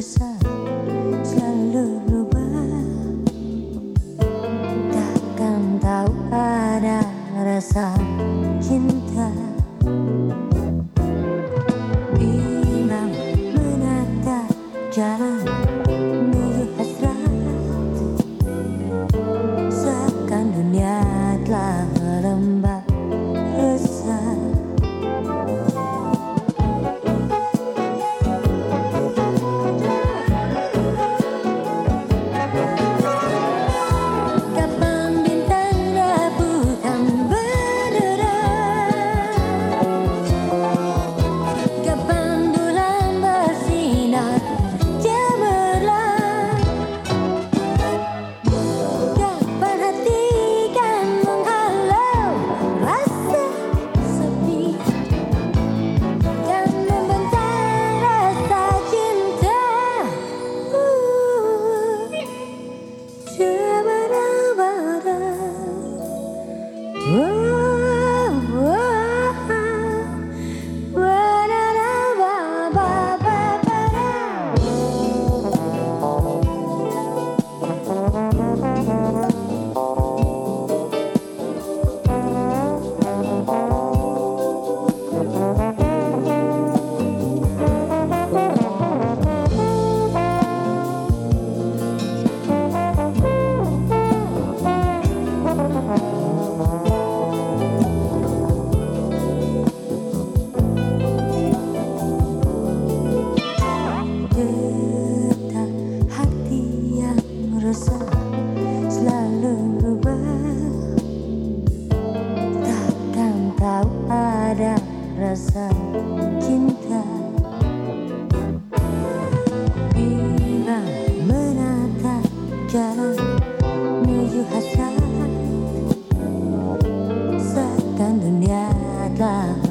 selalu lupa Takkan tahu ada rasa cinta. Whoa. rasa cinta. Bila menatap jalan menuju hasrat Setan dunia telah